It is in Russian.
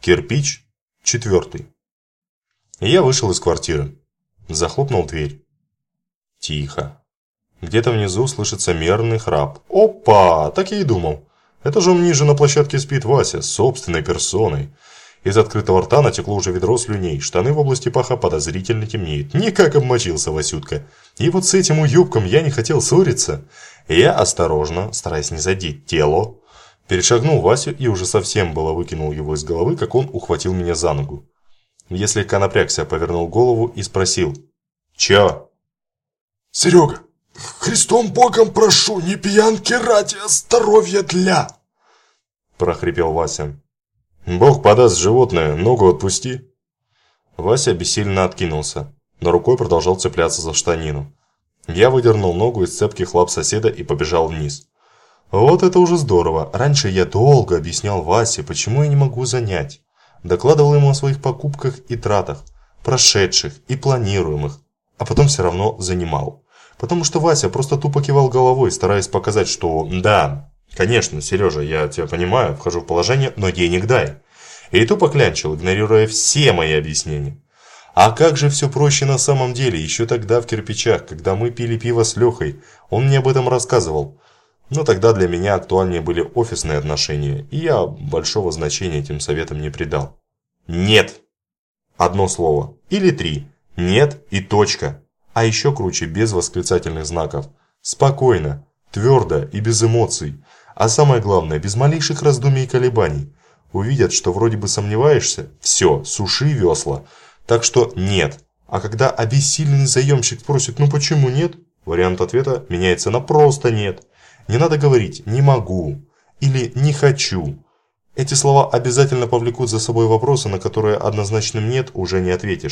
Кирпич. Четвертый. Я вышел из квартиры. Захлопнул дверь. Тихо. Где-то внизу слышится мерный храп. Опа! Так я и думал. Это же он ниже на площадке спит Вася, собственной персоной. Из открытого рта натекло уже ведро слюней, штаны в области паха подозрительно темнеют. Никак обмочился Васютка. И вот с этим уюбком я не хотел ссориться. Я осторожно, стараясь не задеть тело, перешагнул Васю и уже совсем было выкинул его из головы, как он ухватил меня за ногу. Я слегка напрягся, повернул голову и спросил. «Чё?» «Серега, Христом Богом прошу, не пьянки ради, а здоровья для!» прохрипел Вася. «Бог подаст животное, ногу отпусти!» Вася бессильно откинулся, но рукой продолжал цепляться за штанину. Я выдернул ногу из цепких лап соседа и побежал вниз. Вот это уже здорово. Раньше я долго объяснял Васе, почему я не могу занять. Докладывал ему о своих покупках и тратах, прошедших и планируемых, а потом все равно занимал. Потому что Вася просто тупо кивал головой, стараясь показать, что «да, конечно, Сережа, я тебя понимаю, вхожу в положение, но денег дай». И тупо клянчил, игнорируя все мои объяснения. А как же все проще на самом деле, еще тогда в кирпичах, когда мы пили пиво с Лехой, он мне об этом рассказывал. Но тогда для меня актуальнее были офисные отношения, и я большого значения этим советам не придал. Нет. Одно слово. Или три. Нет и точка. А еще круче, без восклицательных знаков. Спокойно, твердо и без эмоций. А самое главное, без малейших раздумий и колебаний. Увидят, что вроде бы сомневаешься, все, суши весла. Так что нет. А когда обессиленный заемщик спросит, ну почему нет? Вариант ответа меняется на просто нет. Не надо говорить «не могу» или «не хочу». Эти слова обязательно повлекут за собой вопросы, на которые однозначным «нет» уже не ответишь.